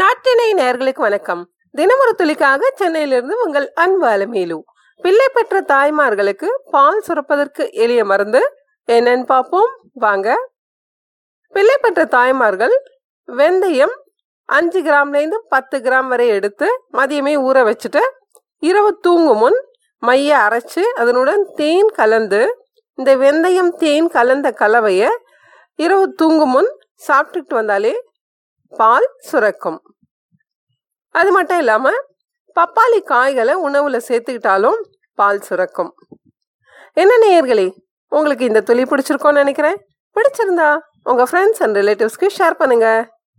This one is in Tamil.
நாட்டினை நேர்களுக்கு வணக்கம். தினமொரு துளிக்காக சென்னையிலிருந்து உங்கள் அன்பு அலமேலு. பிள்ளை பெற்ற தாய்மார்களுக்கு பால் சுரப்பதற்கு எளிய மருந்து. என்னன்னு பார்ப்போம். வாங்க. பிள்ளை பெற்ற தாய்மார்கள் வெந்தயம் அஞ்சு கிராம்லேருந்து பத்து கிராம் வரை எடுத்து மதியமே ஊற வச்சுட்டு இரவு தூங்கும் முன் மைய அரைச்சு அதனுடன் தேன் கலந்து இந்த வெந்தயம் தேன் கலந்த கலவையை இரவு தூங்கும் முன் சாப்பிட்டுக்கிட்டு வந்தாலே பால் சுரக்கும். அது மட்டும் இல்லாமல் பப்பாளி காய்களை உணவில் சேர்த்துக்கிட்டாலும் பால் சுரக்கும். என்ன நேயர்களே உங்களுக்கு இந்த துளி பிடிச்சிருக்கோன்னு நினைக்கிறேன்? பிடிச்சிருந்தா உங்கள் ஃப்ரெண்ட்ஸ் அண்ட் ரிலேட்டிவ்ஸ்க்கு ஷேர் பண்ணுங்கள்